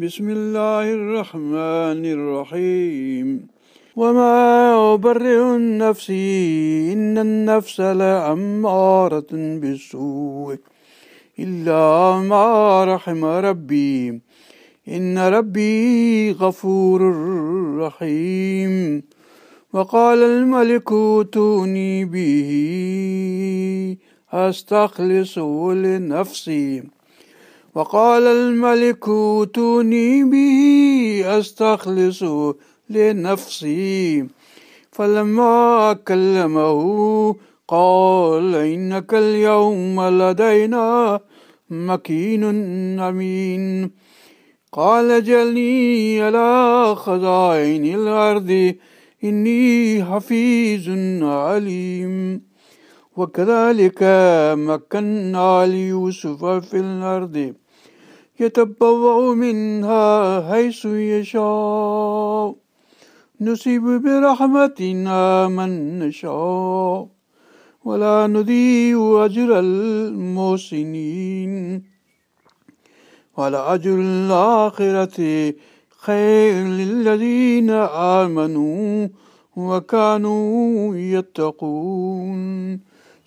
بسم الله الرحمن الرحيم وما أبرئ النفس إن النفس لأمارة بالسوء إلا ما رحم ربي إن ربي غفور رحيم وقال الملك توني به أستخلصه لنفسي وقال الملك توني به أستخلص لنفسي فلما كلمه قال إنك اليوم لدينا مكين أمين قال جلني على خزائن الأرض إني حفيظ عليم وكذلك مكنا ليوسف في الأرض يتبوع منها حيث يشاء نصيب برحمتنا من نشاء ولا نضيع أجر المحسنين ولأجر الآخرة خير للذين آمنوا وكانوا يتقون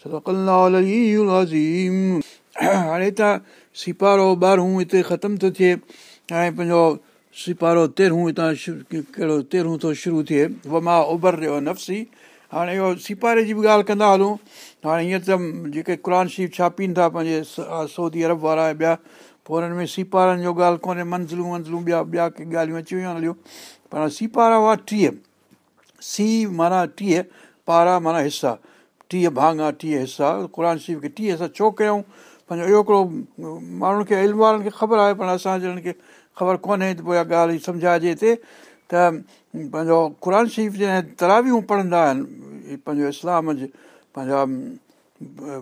صدق الله العلي العظيم हाणे त सिपारो ॿारहों हिते ख़तमु थो थिए ऐं पंहिंजो सिपारो तेरहूं हितां कहिड़ो तेरहो थो शुरू थिए उहो मां उभर रहियो नफ़्सी हाणे इहो सिपारे जी बि ॻाल्हि कंदा हलूं हाणे हीअं त जेके क़ुर शरीफ़ छापीनि था पंहिंजे सऊदी अरब वारा ऐं ॿिया पोइ हुननि में सिपारनि जो ॻाल्हि कोन्हे मंज़िलूं वंज़िलूं ॿिया ॿिया के ॻाल्हियूं अची वियूं हलियूं पर सिपारा हुआ टीह सी माना टीह पारा माना हिसा टीह भाङा टीह हिसा क़ुर शरीफ़ खे टीह हिसा छो कयूं पंहिंजो इहो हिकिड़ो माण्हुनि खे इल्म वारनि खे ख़बर आहे पर असां जिनि खे ख़बर कोन्हे त पोइ इहा ॻाल्हि सम्झाइजे हिते त पंहिंजो क़ुर शरीफ़ जॾहिं तरावियूं पढ़ंदा आहिनि पंहिंजो इस्लाम जे पंहिंजा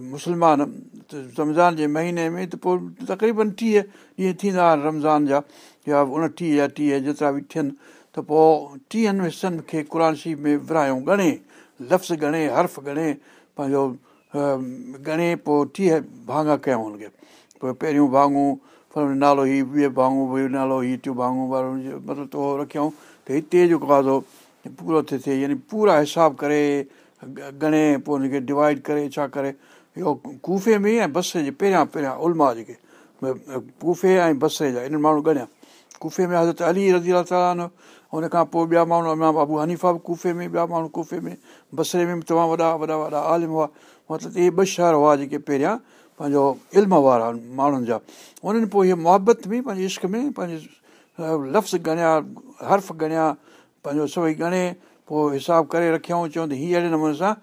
मुस्लमान त रमज़ान जे महीने में त पोइ तकरीबन टीह ॾींहं थींदा आहिनि रमज़ान जा या उणटीह या टीह जेतिरा बि थियनि त पोइ टीहनि हिसनि खे क़ुर शरीफ़ में विरिहायूं ॻणे लफ़्ज़ ॻणे हर्फ़ ॻणे पंहिंजो ॻणे पोइ टीह भाङ कयूं हुनखे पोइ पहिरियूं भाङूं नालो ई ॿिए भाङो नालो हीअ टियूं भाङूं वारो मतिलबु त रखियऊं त हिते जेको आहे पूरो थो थिए यानी पूरा हिसाब करे ॻणे पोइ हुनखे डिवाइड करे छा करे इहो कूफे में ऐं बसर जे पहिरियां पहिरियां उलमा जेके कूफे ऐं बसर जा इन्हनि माण्हू ॻणिया कूफे में हज़रत अली रज़ी अला तालो हुन खां पोइ ॿिया माण्हू अमा बाबू हनीफा बि कूफे में ॿिया माण्हू कूफे में बसरे में बि तमामु वॾा वॾा वॾा आलिम हुआ मतिलबु इहे ॿ शहर हुआ जेके पहिरियां पंहिंजो इल्म वारा माण्हुनि जा उन्हनि पोइ इहे मुहबत में पंहिंजे इश्क में पंहिंजे लफ़्ज़ ॻणिया हर्फ़ ॻणिया पंहिंजो सभई ॻणे पोइ हिसाबु करे रखियऊं चवनि त हीअ अहिड़े नमूने सां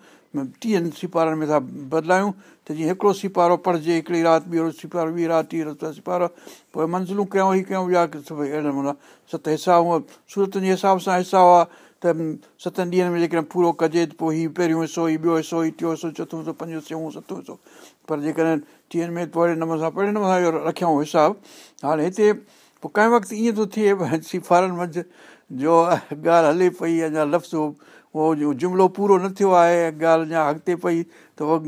टीहनि सिपारनि में था बदिलायूं त जीअं हिकिड़ो सिपारो पढ़जे हिकिड़ी राति ॿीहर सिपारो ॿी राति टी रस्ता सिपारो पोइ मंज़िलूं कयूं हीउ कयूं ॿिया की अहिड़े नमूने सां सत हिसाब हूअ सूरतनि जे हिसाब सां हिसा आहे त सतनि ॾींहंनि में जेकॾहिं पूरो कजे त पोइ हीउ पहिरियों हिसो हीउ ॿियो हिसो हीउ टियों हिसो चोथों हिसो पंजो सौ सतों हिसो पर जेकॾहिं टीहनि में पोइ अहिड़े नमूने सां पहिरें नमूने सां इहो रखियऊं हिसाबु हाणे हिते पोइ कंहिं वक़्तु ईअं थो थिए सिफ़ारनि मंझि जो ॻाल्हि हले पई अञा लफ़्ज़ उहो जुमिलो पूरो न थियो आहे ॻाल्हि अञा अॻिते पई त उहो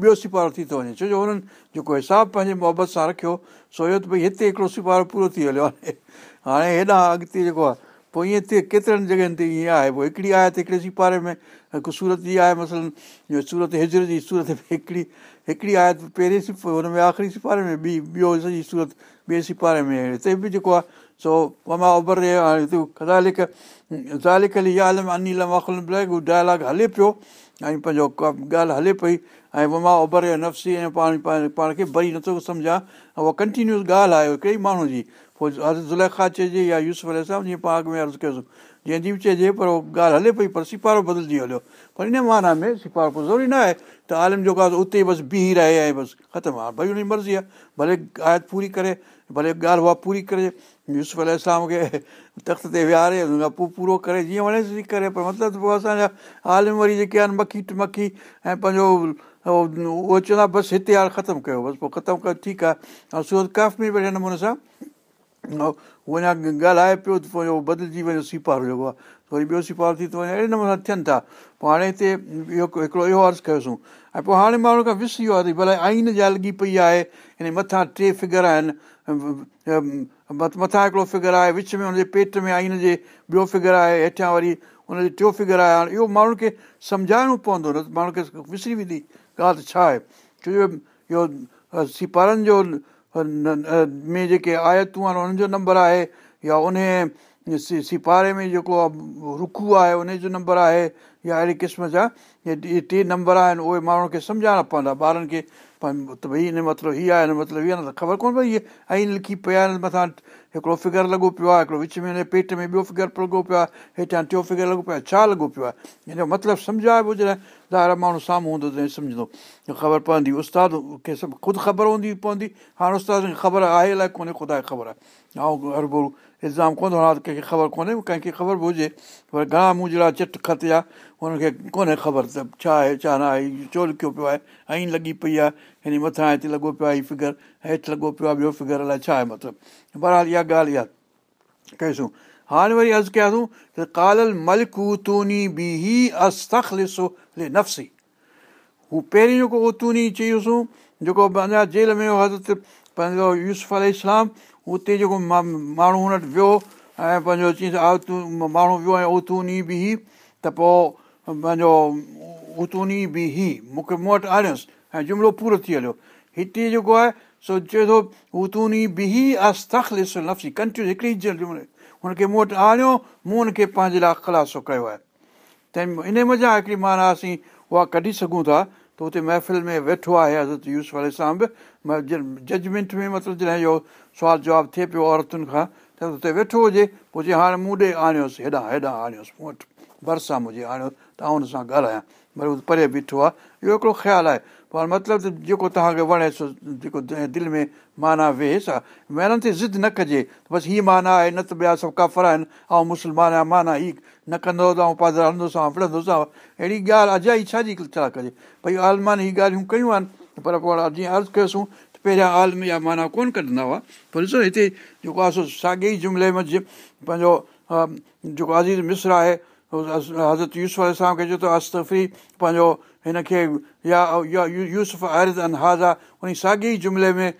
ॿियो सिफारो थी थो वञे छो जो हुननि जेको हिसाब पंहिंजे मुहबत सां रखियो सो इहो त भई हिते हिकिड़ो सिफारो पूरो थी हलियो आहे हाणे हेॾां अॻिते जेको आहे पोइ ईअं थिए केतिरनि जॻहियुनि ते ईअं आहे पोइ हिकिड़ी आहे त हिकिड़े सिपारे में हिकु सूरत जी आहे मसलनि सूरत हिजर जी सूरत में हिकिड़ी हिकिड़ी आहे त पहिरें सिप हुन में आख़िरी सिपारे में ॿी ॿियो सॼी सूरत ॿिए सिपारे में हिते बि जेको आहे सो वमा रहे ममा उभरे ज़ालिक लेखली याल में अनिल माखल उहो डायलॉग हले पियो ऐं पंहिंजो ॻाल्हि हले पई ऐं वमा उभरे रहे नफ़्सी ऐं पाण पाण खे भरी नथो सम्झां उहा कंटिन्यूस ॻाल्हि आहे कई माण्हू जी पोइ अर्ज़ु ज़ुलहखा चइजे या यूसुफ अल जीअं पाण अॻु में अर्ज़ु कयोसीं जीअं अॼु बि चइजे पर ॻाल्हि हले पई पर सिफ़ारो बदिलजी हलियो पर हिन माना में सिफारो ज़रूरी न आहे त आलिम जेको आहे उते ई बसि बीह रहे ऐं बसि ख़तमु आहे भई हुनजी मर्ज़ी आहे भले आयत पूरी करे भले ॻाल्हि उहा पूरी करे यूसुफ अल खे तख़्त ते विहारे हुन खां पोइ पूरो करे जीअं वणेसि करे पर मतिलबु असांजा आलिम वरी जेके आहिनि मखी टुमक्खी ऐं पंहिंजो उहो चवंदा बसि हिते हाणे ख़तमु कयो बसि पोइ ख़तमु कयो ठीकु आहे ऐं अहिड़े नमूने सां अञा ॻाल्हाए पियो त पोइ बदिलजी वियो सीपारो जेको आहे वरी ॿियो सीपारो थी थो वञे अहिड़े नमूने थियनि था पोइ हाणे हिते इहो हिकिड़ो इहो अर्ज़ु कयोसीं ऐं पोइ हाणे माण्हू खां विस इहो आहे त भले आइन जा लॻी पई आहे हिन मथां टे फिगर आहिनि मथां हिकिड़ो फिगर आहे विच में हुनजे पेट में आइन जे ॿियो फिगर आहे हेठां वरी हुनजो टियों फिगर आहे हाणे इहो माण्हुनि खे सम्झाइणो पवंदो न त माण्हू खे विसरी वेंदी ॻाल्हि त छा आहे छो जो इहो सिपारनि जो में जेके आयतूं आहिनि उन्हनि जो नंबर आहे या उन सिपारे में जेको आहे रुखू आहे उनजो नंबर आहे या अहिड़े क़िस्म जा इहे टे नंबर आहिनि उहे माण्हुनि खे सम्झाइणा पवंदा ॿारनि खे पर भई हिन जो मतिलबु हीअ आहे हिन जो मतिलबु इहा न त ख़बर कोन पई इहे ऐं लिखी पिया आहिनि मथां हिकिड़ो फिगर लॻो पियो आहे हिकिड़ो विच में पेट में ॿियो फिगर लॻो पियो आहे हेठां टियों फिगर लॻो पियो आहे छा लॻो पियो आहे हिन जो मतिलबु सम्झाए बि हुजे न माण्हू साम्हूं हूंदो त सम्झंदो ख़बर पवंदी उस्ताद खे सभु ख़ुदि ख़बर हूंदी पवंदी हाणे उस्ताद खे ख़बर आहे अलाए कोन्हे ख़ुदा खे ख़बर आहे ऐं हर भुरू इल्ज़ाम कोन थो हणा कंहिंखे ख़बर कोन्हे कंहिंखे ख़बर बि हुजे पर घणा मूं जहिड़ा चिट ख़त आ हुनखे कोन्हे ख़बर त छा आहे छा न आहे इहो छो लिखियो पियो आहे ऐं लॻी पई आहे हिन मथां हिते लॻो पियो आहे हीउ फिगर हेठि लॻो पियो आहे ॿियो फिगर अलाए छा आहे मतिलबु बरहाल इहा ॻाल्हि इहा कयूंसीं हाणे वरी अर्ज़ु कयासीं हू पहिरीं जेको तूनी चयूंसीं जेको अञा जेल में हज़रत पंहिंजो यूसुफ अल इस्लाम उते जेको माण्हू हुन वटि वियो ऐं पंहिंजो चई तूं माण्हू वियो ऐं उथूनी बीह त पोइ पंहिंजो उतूनी बीह मूंखे मूं वटि आणियोसि ऐं जुमिलो पूरो थी हलियो हिते जेको आहे सो चए थो उतूनी नफ़्सी कंट्री हिकिड़ी हुनखे मूं वटि आणियो मूं हुनखे पंहिंजे लाइ ख़ुलासो कयो आहे त इन मज़ा हिकिड़ी माना असीं उहा कढी सघूं था त हुते महफ़िल में वेठो आहे हज़रत यूस वारे सां बि जजमेंट में मतिलबु जॾहिं इहो सुवालु जवाबु थिए पियो औरतुनि खां त हुते वेठो हुजे पोइ चई हाणे मूं ॾे आणियोसि हेॾां हेॾां आणियोसि मूं वटि भरिसां मुंहिंजे आणियो त आउं हुन सां ॻाल्हायां पर हू परे बीठो आहे इहो हिकिड़ो ख़्यालु आहे पर मतिलबु जेको तव्हांखे वणे सो जेको दिलि में माना वेहसि सा महिननि ते ज़िद न कजे बसि हीअ माना आहे न त ॿिया सभु काफ़र आहिनि ऐं मुस्लमान आहियां माना ई न कंदो त ऐं पादर हलंदोसां फिड़ंदोसां अहिड़ी ॻाल्हि अॼा ई छाजी छा कजे भई आलमान हीअ ॻाल्हियूं कयूं आहिनि पर पोइ हाणे जीअं अर्ज़ु कयोसीं त पहिरियां आलमी या माना कोन्ह कढंदा हुआ पर ॾिसो हिते जेको आहे साॻे ई जुमिले में पंहिंजो जेको अजीत मिस्र आहे हज़रत यूस खे चयो त पंहिंजो हिनखे या या यूस आरित इनहाज़ आहे उन साॻी जुमिले में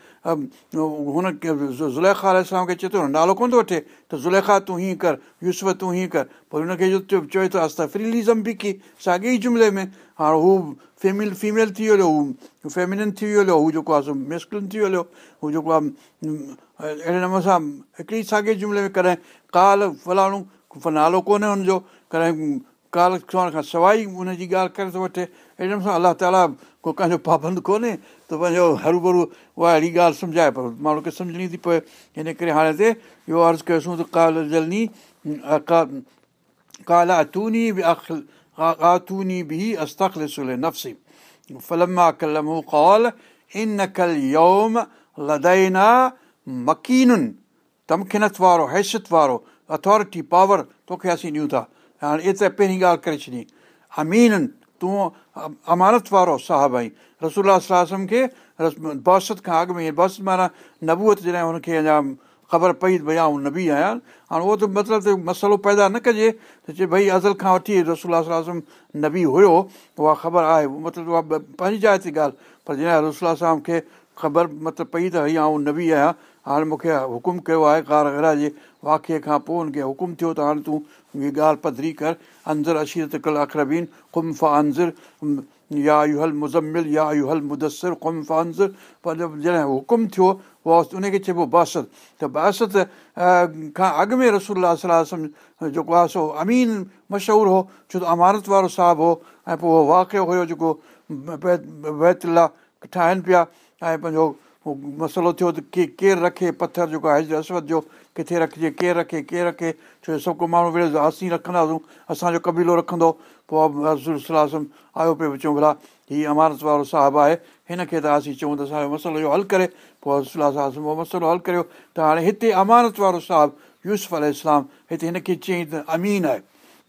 हुन ज़ुलेखा खे चए थो नालो कोन थो वठे त ज़ुलेखा तूं हीअं कर यूसुफ़ तूं हीअं कर पर हुनखे चए थो आस्ता फ्रीलिज़म बि की साॻी जुमिले में हाणे हू फेमेल फीमेल थी वियो हू फैमिलिन थी वियो हू जेको आहे मिस्किलिन थी वियो हू जेको आहे अहिड़े नमूने सां हिकिड़ी साॻे जुमिले में कॾहिं काल फलाणो नालो कोन्हे हुनजो कॾहिं काल खां सवाइ हुनजी ॻाल्हि करे थो वठे अहिड़ो अला ताला को कंहिंजो पाबंदु कोन्हे त पंहिंजो हरू भरू उहा अहिड़ी ॻाल्हि समुझाए पर माण्हू खे सम्झणी थी पए हिन करे हाणे इहो अर्ज़ु कयोसीं त काल जलनी बिना मकीनुनि तमखिनत वारो हैसियत वारो अथॉरिटी पावर तोखे असीं ॾियूं था हाणे एतिरा पहिरीं ॻाल्हि करे छॾियईं अमीननि तूं अमानत वारो साहब आहीं रसूलम खे रस बासत खां अॻु में बासत माना नबूअत जॾहिं हुनखे अञा ख़बर पई त भई आऊं नबी आहियां हाणे उहो त मतिलबु त मसलो पैदा न कजे त चए भई अज़ल खां वठी रसोल नबी हुयो उहा ख़बर आहे मतिलबु उहा पंहिंजी जाइ ते ॻाल्हि पर जॾहिं रसोल सलाम खे ख़बर मतिलबु पई त भई आऊं नबी आहियां हाणे मूंखे हुकुम कयो आहे कारागरा जे वाक़िए खां पोइ हुनखे हुकुम थियो त हाणे तूं ॻाल्हि पधरी कर अंज़र अशीरत कल अख़रबीन गुम अंज़र या यूहल मुज़मिल या यू हल मुदसिरु फंज़र पंहिंजो जॾहिं हुकुम थियो उनखे चइबो बासत त बासत खां अॻु में रसूल जेको आहे सो अमीन मशहूरु हो छो त अमानत वारो साहबु हो ऐं पोइ उहो वाक़ियो हुयो जेको वैतला ठाहिनि पिया ऐं पंहिंजो पोइ मसालो थियो त के केरु रखे पथर जेको आहे जो किथे रखिजे केरु रखे केरु रखे छो जो सभु को माण्हू वेड़े असीं रखंदासीं असांजो कबीलो रखंदो पोइ रसूल सलाहु आयो पियो चऊं भला हीउ अमानत वारो साहिबु आहे हिनखे त असीं चऊं त असांजो मसालो इहो हलु करे पोइ रसूल उहो मसालो हलु करियो त हाणे हिते अमारत वारो साहिबु यूस अलाम हिते हिनखे चई त अमीन आहे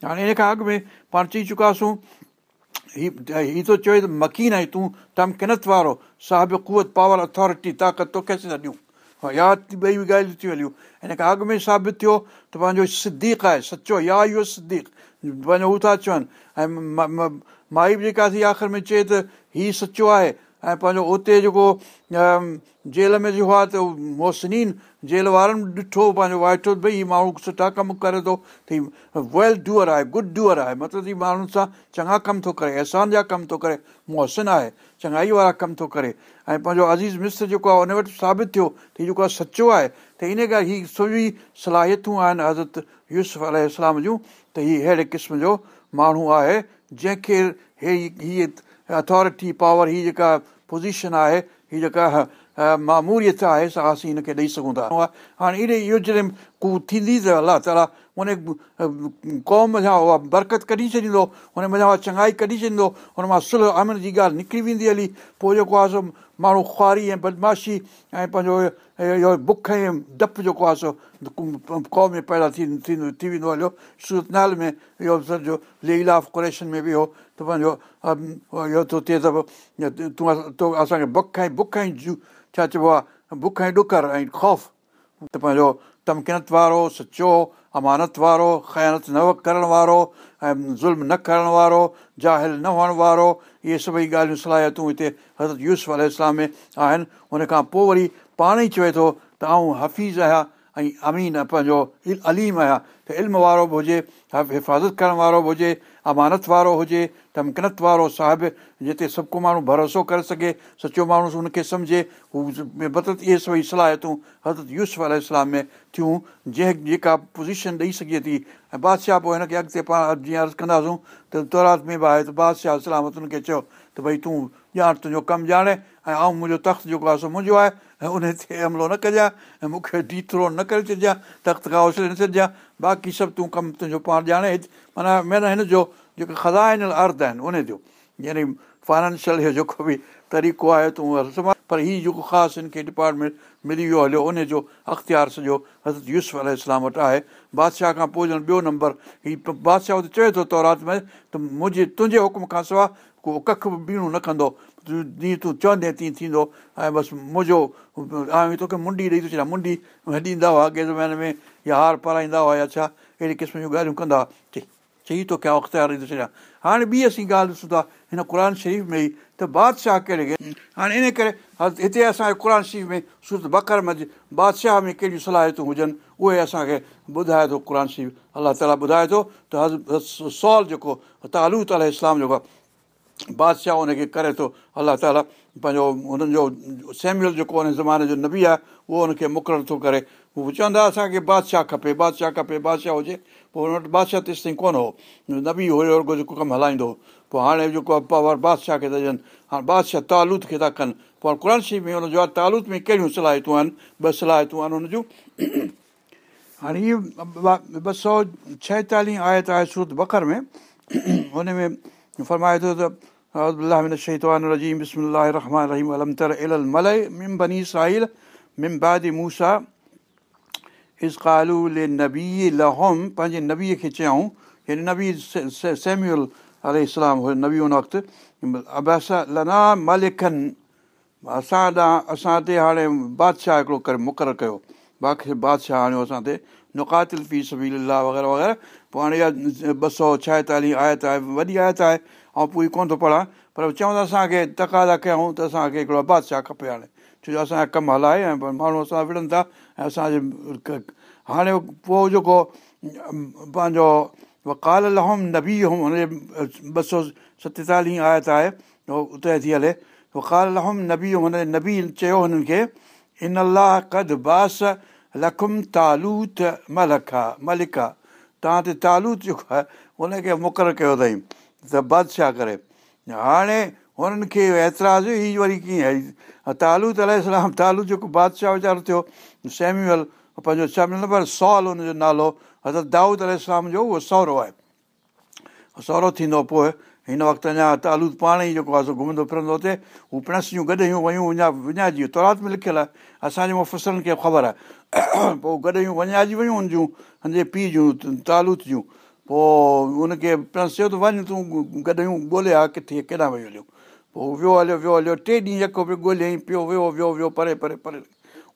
हाणे हिन खां अॻु में पाण चई चुकासीं हीउ हीउ थो चए त मकीन आहीं तूं टमकिनत वारो सा कुवत पावर अथॉरिटी ताक़त तोखे था ॾियूं यादि ॿई बि ॻाल्हियूं थी हलियूं हिन खां अॻु में साबित थियो त पंहिंजो सिद्दीक़ आहे सचो या इहो सिद्दीक़ पंहिंजो हू था चवनि ऐं माई बि जेका थी आख़िरि में चए त हीउ सचो आहे ऐं पंहिंजो उते जेको जेल में जे त मोसनीन जेल वारनि ॾिठो पंहिंजो वाइटो भई हीउ माण्हू सुठा कमु करे थो त हीउ वेल डूअर आहे गुड डूअर आहे मतिलबु हीउ माण्हुनि सां चङा कमु थो करे अहसान जा कमु थो करे मोहसिन आहे चङाई वारा कमु थो करे ऐं पंहिंजो अज़ीज़ मिस्र जेको आहे उन वटि साबित थियो त हीउ जेको आहे सचो आहे त इन करे हीअ सॼी सलाहियतूं आहिनि हज़रत यूसुफ़ इस्लाम जूं त इहे अहिड़े क़िस्म जो माण्हू आहे जंहिंखे हे हीअ अथॉरिटी पावर हीअ जेका पोज़ीशन आहे हीअ जेका मामूरी आहे सां असीं हिनखे ॾेई सघूं था हाणे अहिड़ी इहो जॾहिं कू थींदी त अलाह ताला उन क़ौम जा उहा बरकत कढी छॾींदो हुन मथां उहा चङाई कढी छॾींदो हुन मां सुलह अमिन जी ॻाल्हि निकिरी वेंदी हली पोइ जेको आहे सो माण्हू ख़्वारी ऐं बदमाशी ऐं पंहिंजो इहो बुख ऐं डपु जेको आहे सो क़ौम में पैदा थी थींदो थी वेंदो हलियो सूरत नाल में इहो सम्झो लेवीला क्रेशन में बि हो त पंहिंजो इहो थो थिए त तूं असांखे बुख ऐं बुख ऐं जू छा चइबो आहे बुख ऐं ॾुकरु ऐं ख़ौफ़ त पंहिंजो तमकिनत वारो सचो अमानत वारो ख़यानत न करण वारो ऐं ज़ुल्म न करण वारो जाहिल न हुअण वारो इहे सभई ॻाल्हियूं सलाहियतूं हिते हज़रत यूस अलाम आहिनि उनखां पोइ वरी पाण ई चवे थो त आऊं हफ़ीज़ आहियां ऐं अमीन पंहिंजो अलीम आहियां त इल्मु वारो बि हुजे हिफ़ाज़त करण वारो बि हुजे अमानत वारो हुजे तमकिनत वारो साहिबु जिते सभु को माण्हू भरोसो करे सघे सचो माण्हू हुनखे सम्झे हू बदत इहे सभई सलाहियतूं हज़रत यूस अलाम में थियूं जंहिं जेका पोज़ीशन ॾेई सघे थी ऐं बादशाह पोइ हिनखे अॻिते पाण जीअं अर्ज़ु कंदासूं त तौरात में बि आहे त बादशाह सलामत हुनखे चयो त भई तूं ॼाण तुंहिंजो कमु ॼाणे ऐं मुंहिंजो तख़्तु जेको आहे सो मुंहिंजो आहे ऐं उन ते हमिलो न कजांइ ऐं मूंखे डीतरो न करे छॾिजांइ तख़्त खां हौसले न छॾिजांइ बाक़ी सभु तूं कमु तुंहिंजो पाण ॼाणे माना मेन हिन जो जेके ख़ज़ा ख़ज़ाए अर्द आहिनि उन जो यानी फाइनेंशियल इहो जेको बि तरीक़ो आहे तूं समा पर हीउ जेको ख़ासि हिनखे डिपार्टमेंट मिली वियो हलियो उनजो अख़्तियार सॼो हज़रत यूस इस्लाम वटि आहे बादशाह खां पोइ ॼण ॿियो नंबर हीउ बादशाह चए थो तौरात में त मुंहिंजे तुंहिंजे हुकुम खां सवाइ को कख बि बीणो न कंदो जीअं तूं चवंदे तीअं थींदो ऐं बसि मुंहिंजो आयूं तोखे मुंडी ॾेई थो छॾियां मुंडी हेॾी हुआ अॻे ज़माने में या हार पाराईंदा हुआ या छा अहिड़े क़िस्म जूं ॻाल्हियूं कंदा हुआ चई थो कयां अख़्तियार ॾेई थो छॾियां हाणे ॿी असीं ॻाल्हि ॾिसूं था हिन क़ुर शरीफ़ में ई त बादशाह कहिड़े हाणे इन करे हिते असांजे क़ुर शरीफ़ में सूरत बकर मज़ बादशाह में कहिड़ियूं सलाहियतूं हुजनि उहे असांखे ॿुधाए थो क़ुर शरीफ़ अलाह ताला ॿुधाए थो त हज़ सवालु जेको तालूत अल इस्लाम जेको आहे बादशाह हुनखे करे थो अलाह ताला पंहिंजो हुननि जो सैम्यूल जेको हुन ज़माने जो नबी आहे उहो हुनखे मुक़ररु थो करे हू चवंदा असांखे बादशाह खपे बादशाह खपे बादशाह हुजे पोइ हुन वटि बादशाह तेसि ताईं कोन हो नबी हुयो जेको कमु हलाईंदो हो पोइ हाणे जेको आहे पावर बादशाह खे था ॾियनि हाणे बादशाह तालूत खे था कनि पर क्रंशी में हुनजो आहे तालूत में कहिड़ियूं सलाहियतूं आहिनि ॿ सलाहियतूं आहिनि हुन जूं हाणे इहे ॿ सौ छहेतालीह आयत आहे सूरत बकर में हुन में بسم الرحمن फरमाए थो तिन शान बसमि रहमान साहिल मूसा पंहिंजे नबीअ खे चयाऊं हे नबी सैम्यूल अल नबी हुन वक़्तु असां असां ते हाणे बादशाह हिकिड़ो मुक़ररु कयो बाक़ी बादशाह हाणे असां في سبيل الله वग़ैरह वग़ैरह पोइ हाणे इहा ॿ सौ छाएतालीह आयत आहे वॾी आयत आहे ऐं पूरी कोन थो पढ़ां पर चवंदा असांखे तकादा कयूं त असांखे हिकिड़ो बादशाह खपे हाणे छो जो असांजा कमु हलाए ऐं माण्हू असां विढ़नि था ऐं असांजे हाणे पोइ जेको पंहिंजो वकाल लहोम नबी हो हुनजे ॿ सौ सतेतालीह आयत आहे उते थी हले वकाल ख़ालो नबी हुन नबी चयो हुननि खे इन अलाह कद बास लखुम तालूत मलखा मलिका तव्हां ते तालू जेको आहे उनखे मुक़ररु कयो अथई त बादशाह करे हाणे हुननि खे एतिराज़ु ई वरी कीअं तालू तालूद अलाम तालू जेको बादशाह वीचारो थियो सेम्यूअल पंहिंजो छह नंबर सॉल हुनजो नालो हज़रत दाऊद अलाम जो उहो सहुरो आहे सहुरो थींदो पोइ हिन वक़्तु अञा त आलूद पाण ई जेको आहे सो घुमंदो फिरंदो हुते हू पिण्सियूं गॾियूं वयूं विञाइजी वियो तौरात में लिखियलु आहे असांजे मुफ़सरनि खे ख़बर आहे पोइ गॾु गॾियूं विञाइजी वियूं हुन जूं हुनजे पीउ जूं तालूत जूं पोइ हुनखे पिण्स चयो त वञ तूं गॾु हुयूं ॻोल्हे हा किथे केॾांहुं वञी हलियो पोइ वियो हलियो वियो हलियो टे ॾींहं यको पियो ॻोल्हियईं पियो वियो वियो वियो परे परे परे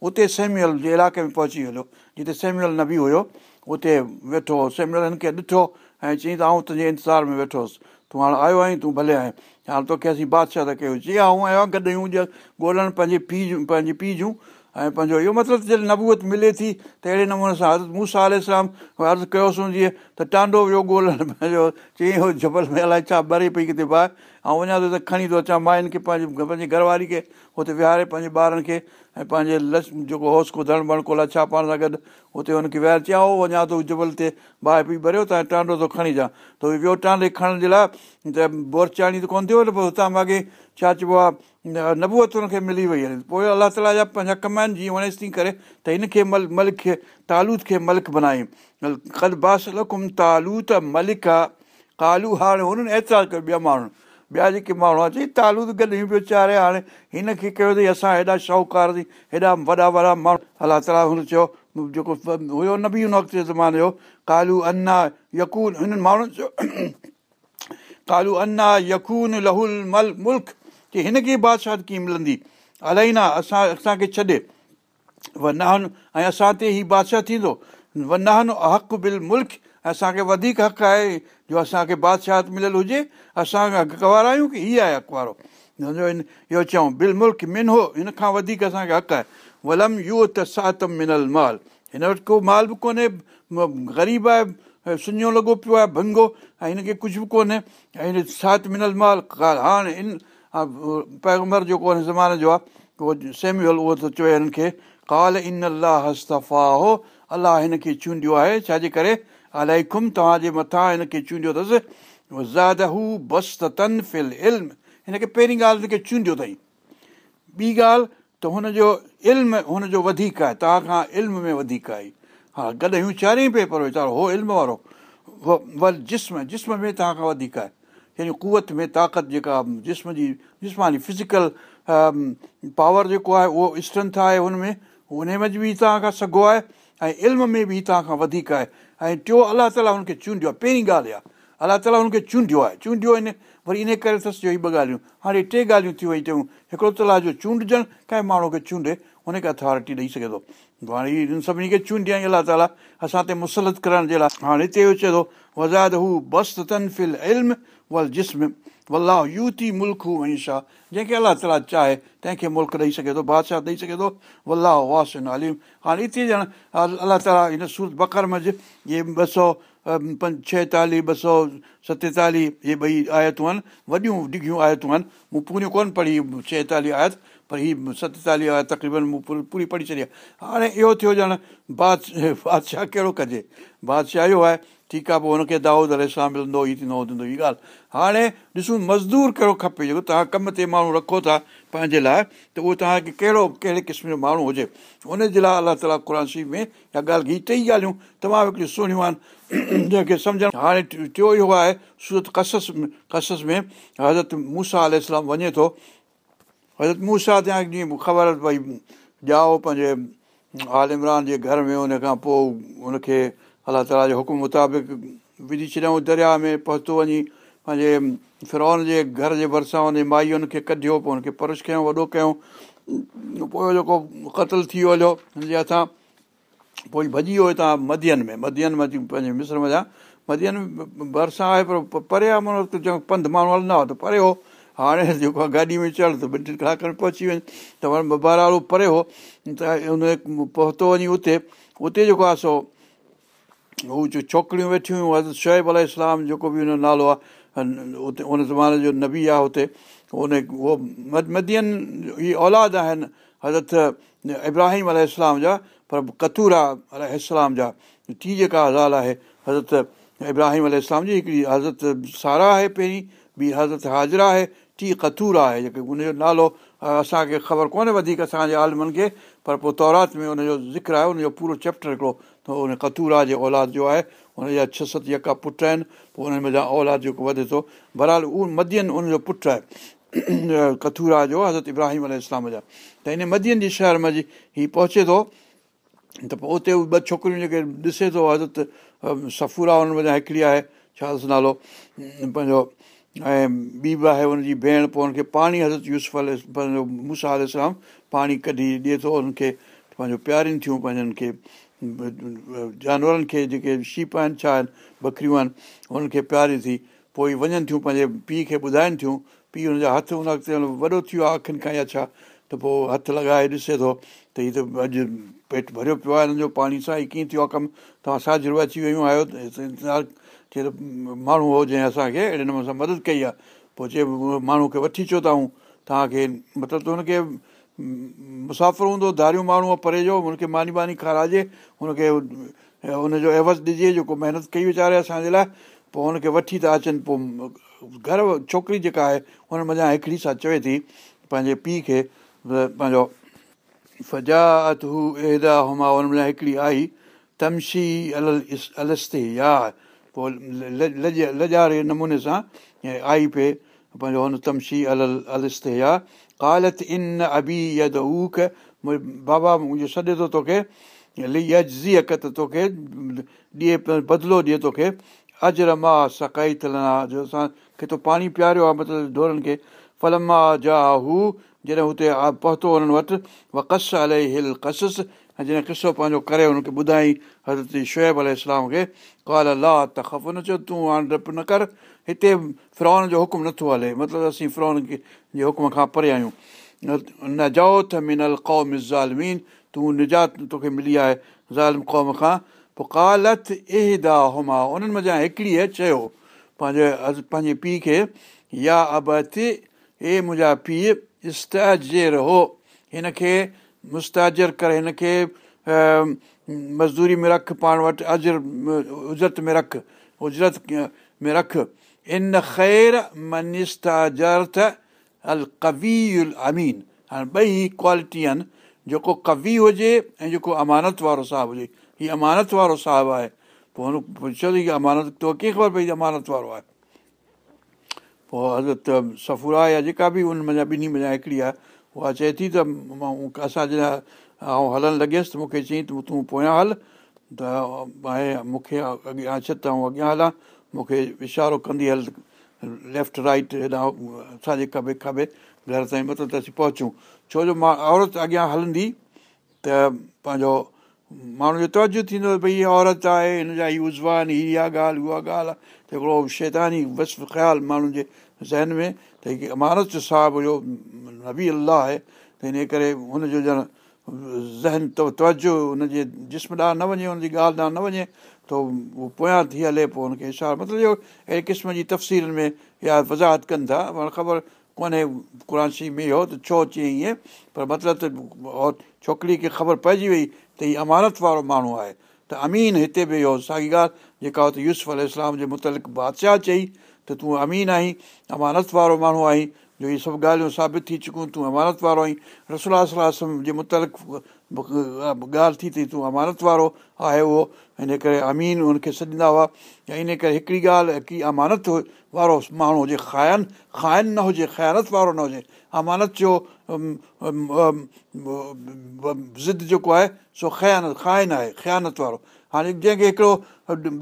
उते सेमिनल जे इलाइक़े में पहुची हलियो जिते सेमिनल न बि हुयो उते वेठो सेमिनलनि हिनखे ॾिठो ऐं चयईं त आउं तुंहिंजे इंतज़ार में वेठो हुअसि तूं हाणे आयो आहीं तूं भले आहीं हाणे तोखे असीं बादशाह त कयो जीअं आऊं आयो आहे गॾु आहियूं ॻोल्हण पंहिंजे पीउ जूं पंहिंजी पीउ जूं ऐं पंहिंजो इहो मतिलबु जॾहिं नबूअत मिले थी त अहिड़े नमूने सां हज़रत मूं आल इस्लाम अर्ज़ु कयोसीं जीअं त टांडो वियो ॻोल्हण पंहिंजो चई हो जबल में अलाए छा ॿरे पई किथे भाउ ऐं वञा थो त खणी थो अचां माइनि खे पंहिंजे पंहिंजे घरवारी खे हुते विहारे पंहिंजे ॿारनि खे ऐं पंहिंजे लछ जेको होसि को दण बण कोला छा पाण सां गॾु हुते हुनखे विहारे चयां चओ वञा थो जबल ते बाहि पीउ भरियो त टांडो थो खणी अचां त वियो टांडे खणण जे लाइ त बोरचाणी त कोन थियो न पोइ हुतां माॻे छा चइबो आहे नबूअत हुनखे मिली वई हली पोइ अलाह ताला जा पंहिंजा कम आहिनि जीअं वणेसि थी करे त हिनखे मल मलिक खे तालूत खे मलिक बनायूं कल बासलकुम तालूत मलिक आहे कालू हाणे हुननि एतिरा कयो ॿिया माण्हुनि ॿिया जेके माण्हू आहे चई तालू त गॾु पियो वीचारे हाणे हिनखे कयो अथई असां हेॾा शाहूकार थी हेॾा वॾा वॾा माण्हू अलाह ताला हुन चयो जेको हुयो न बि हुन वक़्त ज़माने जो कालू अना यकून हिननि माण्हुनि चयो कालू अना यकून लाहूल मल मुल्क की हिनखे बादशाह कीअं मिलंदी अलाही न असां असांखे छॾे व नानि ऐं असां ते हीउ बादशाह थींदो व न हक बिल मुल्क़ असांखे वधीक हक़ आहे जो असांखे बादशाहत मिलियल हुजे असां अकवारा आहियूं की हीअ आहे अकबारो हिन जो इन इहो चऊं बिल मुल्क मिन हो हिन खां वधीक असांखे हक़ु आहे वलम यू त सातम मिनल माल हिन वटि को माल बि कोन्हे ग़रीब आहे सुञो लॻो पियो आहे भंगो ऐं हिनखे कुझु बि कोन्हे ऐं सात मिनल माल हाणे इन पैगम्बर जेको हिन ज़माने जो आहे उहो सेम्यूल उहो त चयो हिन खे काल इन अलाह हस्तफा हो अलाह हिनखे चूंडियो आहे छाजे करे अलाइकुम तव्हांजे मथां हिनखे चूंडियो अथसि फिल इल्म हिनखे पहिरीं ॻाल्हि हिनखे चूंडियो अथई ॿी ॻाल्हि त हुनजो इल्म हुनजो वधीक आहे तव्हां खां इल्म में वधीक आहे हा गॾु हू चारियईं पे वीचारो हो इल्म वारो वल जिस्म जिस्म में तव्हां खां वधीक आहे यानी कुवत में ताक़त जेका जिस्म जी जिस्मानी फिज़िकल पावर जेको आहे उहो स्ट्रेंथ आहे हुनमें हुन में बि तव्हां खां सघो आहे ऐं इल्म में बि तव्हां खां वधीक आहे ऐं टियों अलाह ताला हुनखे चूंडियो आहे पहिरीं ॻाल्हि आहे अलाह ताला हुनखे चूंडियो आहे चूंडियो इन वरी इन करे अथसि इहो ॿ ॻाल्हियूं हाणे टे ॻाल्हियूं थी वई चयूं हिकिड़ो तलाह जो चूंडजनि कंहिं माण्हू खे चूंडे हुनखे अथॉरिटी ॾेई सघे थो हाणे हिन सभिनी खे चूंडियो अलाह ताला असां ते मुसलत करण जे लाइ हाणे हिते चए थो वज़ाद हू बस तनफ़िल जिस्म अलाह यू थी मुल्क जंहिंखे अलाह ताला चाहे तंहिंखे मुल्क़ ॾेई सघे थो बादशाह ॾेई सघे थो अलाह वासिनम हाणे हिते ॼण अलाह ताल हिन सूरत बकरमज इहे ॿ सौ पंज छाएतालीह ॿ सौ सतेतालीह इहे ॿई आयतूं आहिनि वॾियूं डिग्रियूं आयतियूं आहिनि मूं पूरियूं कोन पढ़ी छाएतालीह आयत पर हीअ सतेतालीह आयत तक़रीबनि मूं पूरी पढ़ी छॾी आहे हाणे इहो थियो ॼण बादशाह कहिड़ो कजे बादशाह इहो आहे ठीकु आहे पोइ हुनखे दाऊद अल मिलंदो ई थींदो थींदो हीअ ॻाल्हि हाणे ॾिसूं मज़दूर कहिड़ो खपे जेको तव्हां कम ते माण्हू रखो था पंहिंजे लाइ त उहो तव्हांखे कहिड़ो कहिड़े क़िस्म जो माण्हू हुजे उनजे लाइ अलाह ताला क़ुर क़ुरशी में इहा ॻाल्हि हीअ टई ॻाल्हियूं तमामु हिकिड़ियूं सुहिणियूं आहिनि जंहिंखे सम्झणु हाणे टियों इहो आहे सूरत कसस में कसस में हज़रत मूसा अल इस्लाम वञे थो हज़रत मूसा तव्हांखे जीअं ख़बर भई ॼाओ पंहिंजे आलिमरान जे घर में उनखां पोइ उनखे अलाह ताला जे हुकुम मुताबिक़ विझी छॾियऊं दरिया में पहुतो वञी पंहिंजे फिरोन जे घर जे भरिसां वञे माई हुनखे कढियो पोइ हुनखे परश कयूं वॾो कयूं पोइ जेको क़तलु थी वियो हलियो हुनजे हथां पोइ भॼी वियो हितां मदियन में मदियन में पंहिंजे मिस्र मा मदियन में भरिसां आहे पर परे आहे मन चङो पंधु माण्हू हलंदा हुआ त परे हो हाणे जेको आहे गाॾी में चढ़ त ॿिनि टिनि कलाकनि में पहुची वञनि त बहिरो परे हो त हुन पहुतो वञी उते उते जेको आहे सो हू जो छोकिरियूं वेठियूं हुयूं हज़रत शोएब अल इस्लाम जेको बि हुनजो नालो आहे उते उन ज़माने जो नबी आहे हुते उन उहो मद मदियन इहे औलाद आहिनि हज़रत इब्राहिम अल जा पर कतुर आहे इस्लाम जा टी जेका ज़ाल आहे हज़रत इब्राहिम अल जी हिकिड़ी हज़रत सारा आहे पहिरीं ॿी हज़रत हाज़िरा आहे टी कथुरा आहे जेके उनजो नालो असांखे ख़बर कोन्हे वधीक असांजे आलमनि खे पर पोइ तौरात में उनजो ज़िक्र आहे उनजो पूरो चैप्टर हिकिड़ो उन कतूरा जे औलाद जो आहे हुनजा छह सत यका पुट आहिनि पोइ उन वञा औलाद जेको वधे थो बरहाल उहो मद्यनि उनजो पुटु आहे कथूरा जो हज़रत इब्राहिम अलाम जा त हिन मद्यनि जे शहर में हीउ पहुचे थो त पोइ उते ॿ छोकिरियूं जेके ॾिसे थो हज़रत सफ़ूरा हुन वञा हिकिड़ी आहे छा अथसि नालो पंहिंजो ऐं ॿी बि आहे हुनजी भेण पोइ हुनखे पाणी हज़रत यूसफ अल पंहिंजो मूसा अल पाणी कढी ॾिए थो हुनखे पंहिंजो पियारिनि थियूं पंहिंजनि खे जानवरनि खे जेके शीप आहिनि छा आहिनि बकरियूं आहिनि हुननि खे प्यारी थी पोइ वञनि थियूं पंहिंजे पीउ खे ॿुधाइनि थियूं पीउ हुनजा हथ हुन ते वॾो थी वियो आहे अखियुनि खां या छा त पोइ हथु लॻाए ॾिसे थो त हीअ त अॼु पेटु भरियो पियो आहे हिननि जो पाणी सां ई कीअं थियो आहे कमु तव्हां छा जुरूआ अची वियूं आहियो चए त माण्हू हो जंहिं असांखे अहिड़े नमूने सां मदद कई आहे पोइ चए माण्हू खे वठी अचो था तव्हांखे मतिलबु त हुनखे मुसाफ़िर हूंदो धारियूं माण्हू परे जो हुनखे मानी बानी खाराइजे हुनखे हुनजो एवज़ ॾिजे जेको महिनत कई वीचारे असांजे लाइ पोइ हुनखे वठी था अचनि पोइ घर छोकिरी जेका आहे हुन मञा हिकिड़ी सां चवे थी पंहिंजे पीउ खे पंहिंजो फजात हू एदा हुमा हुन मञा हिकिड़ी आई तमशी अलस्ते या अलस्त लजारे नमूने सां आई पिए पंहिंजो हुन तमशी अल अलस्ते या कालत इन अबी बाबा मुंहिंजो सॾे थो तोखे तोखे ॾिए बदिलो ॾिए तोखे अजरमा सकाई थला जो तो पाणी प्यारियो आहे मतिलबु ढोरनि खे फलमा जा हू जॾहिं हुते पहुतो हुननि वटि व कस अल हिल कसुस ऐं जॾहिं किसो पंहिंजो करे हुनखे ॿुधाईं हज़रती शुएब अलाम खे कालल ला त ख़बर न चओ तूं आन डपु न कर हिते फिरोहन जो हुकुम नथो हले मतिलबु असीं फिरोहन जे हुकुम खां परे आहियूं न मिनल क़ौम ज़ालमीन तूं निजात तोखे मिली आहे ज़ालिम क़ौम खां पोइ कालत एहिदा हुमा उन्हनि मा हिकिड़ीअ चयो पंहिंजे पंहिंजे पीउ खे या अबी हे मुंहिंजा पीउ इस्ताजर हो हिन खे मुस्तजरु करे हिन खे मज़दूरी में रख पाण वटि अजर उजरत में रख उजरत में रख इन ख़ैर अल कवी उल अमीन हाणे ॿई क्वालिटी आहिनि जेको कवि हुजे ऐं जेको अमानत वारो साहबु हुजे हीअ अमानत वारो साहबु आहे पोइ हुन पुछियो त हीअ अमानत तो कीअं ख़बर पई अमानत वारो आहे पोइ हज़रत सफ़ुरा या जेका बि हुन मञा ॿिन्ही मञा हिकिड़ी आहे उहा चए थी त असां जॾहिं ऐं हलणु लॻियसि त मूंखे चई तूं पोयां हल त मूंखे अॻियां अचे त अॻियां हलां मूंखे इशारो कंदी हल लेफ्ट राइट हेॾां असांजे खाबे खाबे घर ताईं मतिलबु त असीं पहुचूं छो जो मां औरत अॻियां हलंदी त पंहिंजो माण्हू जो तवजो थींदो भई हीअ औरत आहे हिन जा हीअ उज़वान हीअ इहा ॻाल्हि उहा ॻाल्हि आहे त हिकिड़ो शैतानी वसि ख़्यालु माण्हुनि जे ज़हन में त हिकु अमानत साहिब जो नबी अलाह आहे त इन करे हुनजो ॼण ज़हन तवजो हुनजे जिस्म ॾांहुं न वञे हुनजी ॻाल्हि ॾांहुं न वञे त उहो पोयां थी हले पोइ हुनखे इशार मतिलबु इहो अहिड़े क़िस्म जी तफ़सीलनि में या वज़ाहत कनि था पर ख़बर कोन्हे क़ुरशी में इहो त छो चई ईअं पर मतिलबु त और छोकिरी खे ख़बर पइजी वई त हीअ अमानत वारो माण्हू आहे त अमीन हिते बि इहो साॻी ॻाल्हि जेका हुते यूस अलाम जे मुतलिक़ बादशाह चई त तूं अमीन आहीं अमानत वारो माण्हू आहीं जो इहे सभु ॻाल्हियूं साबित थी चुकियूं तूं अमानत वारो आहीं रसोला जे मुतालिक़ ॻाल्हि थी थी तूं अमानत वारो आहे उहो हिन करे अमीन उनखे सॾींदा हुआ ऐं इन करे हिकिड़ी ॻाल्हि की अमानत वारो माण्हू हुजे खायानि खाइनि न हुजे ख़ैरत वारो न हुजे अमानत जो ज़िद जेको आहे सो ख़यानत खाइनि आहे ख़यानत वारो हाणे जंहिंखे हिकिड़ो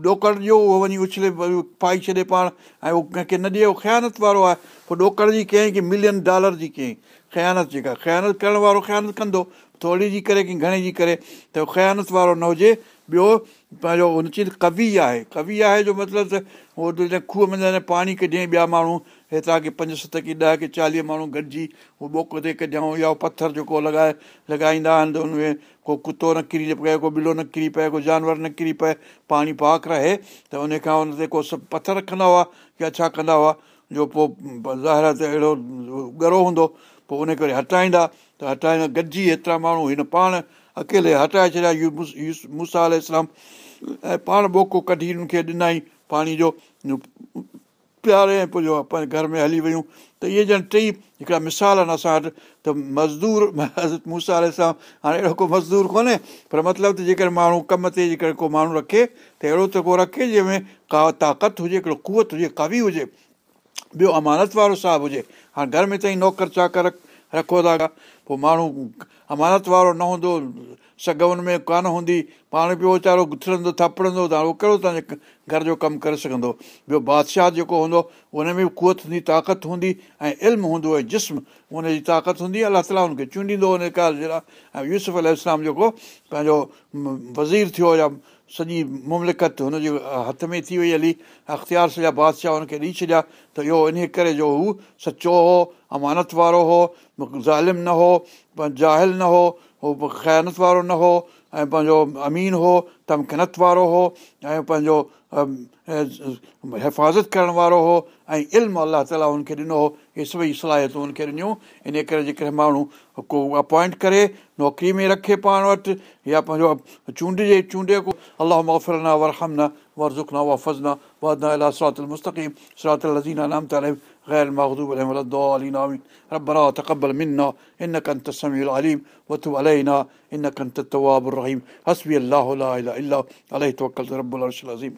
ॾोकड़ ॾियो उहो वञी उछले पाई छॾे पाण ऐं उहो कंहिंखे न ॾिए उहो ख़यानत वारो आहे पोइ ॾोकड़ जी कंहिं की मिलियन डॉलर जी कंहिं ख़यानत जेका ख़यानत करण वारो ख़यानत कंदो थोरी जी करे की घणे जी करे त ख़यानत वारो न हुजे ॿियो पंहिंजो हुन चई कवि आहे कवि आहे जो मतिलबु त उहो खूह में पाणी कढियईं ॿिया माण्हू हेतिरा की पंज सत की ॾह की चालीह माण्हू गॾिजी उहो बोक ते कढियऊं इहा पथर जेको लॻाए लॻाईंदा आहिनि त हुन में को कुतो न किरी पए को ॿिलो न किरी पए को जानवर न किरी पए पाणी पाक रहे त उन खां हुन ते को सभु पथर रखंदा हुआ या छा कंदा हुआ जो पोइ ज़ाहिर त अहिड़ो ॻरो हूंदो पोइ उन करे हटाईंदा त हटाईंदा गॾिजी हेतिरा माण्हू हिन पाण अकेले हटाए छॾिया मूसा आले इस्लाम ऐं पाण मोको कढी हुननि खे ॾिनई पाणी जो प्यारे ऐं पुॼो पंहिंजे घर में हली वियूं त इहे ॼण टई हिकिड़ा मिसाल आहिनि असां वटि त मज़दूर मूसा आले सां हाणे अहिड़ो को मज़दूर कोन्हे पर मतिलबु त जेकर माण्हू कम ते जेकर को माण्हू रखे त अहिड़ो त को रखे जंहिंमें का ताक़त हुजे हिकिड़ो कुवत हुजे कवि हुजे ॿियो अमानत वारो साहबु हुजे हाणे घर में ताईं नौकर चाकर रखो था पोइ माण्हू अमानत वारो न हूंदो सगवन में कान हूंदी पाण पियो वीचारो गुथड़ंदो थपड़ंदो त हाणे उहो कहिड़ो तव्हांजे घर जो कमु करे सघंदो ॿियो बादशाह जेको हूंदो उन में बि कुवत हूंदी ताक़त हूंदी ऐं इल्मु हूंदो ऐं जिस्म उनजी ताक़त हूंदी अलाह ताला हुनखे चूंडींदो हुन कार जे लाइ ऐं यूसुफ़ अल जेको पंहिंजो वज़ीर थियो या सॼी मुमलिकत हुनजी हथ में थी वई हली अख़्तियार सॼा बादशाह हुनखे ॾेई छॾिया त इहो इन करे जो हू सचो हो अमानत वारो हो ज़ालिम न हो जाहिल न हो ख़यानत वारो न हो ऐं पंहिंजो अमीन हो तमकिनत वारो हो ऐं पंहिंजो हिफ़ाज़त करण वारो हो ऐं इल्मु अलाह ताली हुन खे ॾिनो हुओ इहे सभई सलाहियतूं हुनखे ॾिनियूं इन करे जे करे माण्हू को अपॉइंट करे नौकिरी में रखे पाण वटि या पंहिंजो चूंड عليهم चूंडियो अल अलाह मवफ़रना वरहमना वरना वाफ़ज़ना वज़ना अलाह सरातक़ीम सरातज़ीना नैरूब अल रबरा तबल मिना इन क़ समीरलीम वतू अलना इन क़ तवाबुरहीम हसवी अल रबलीम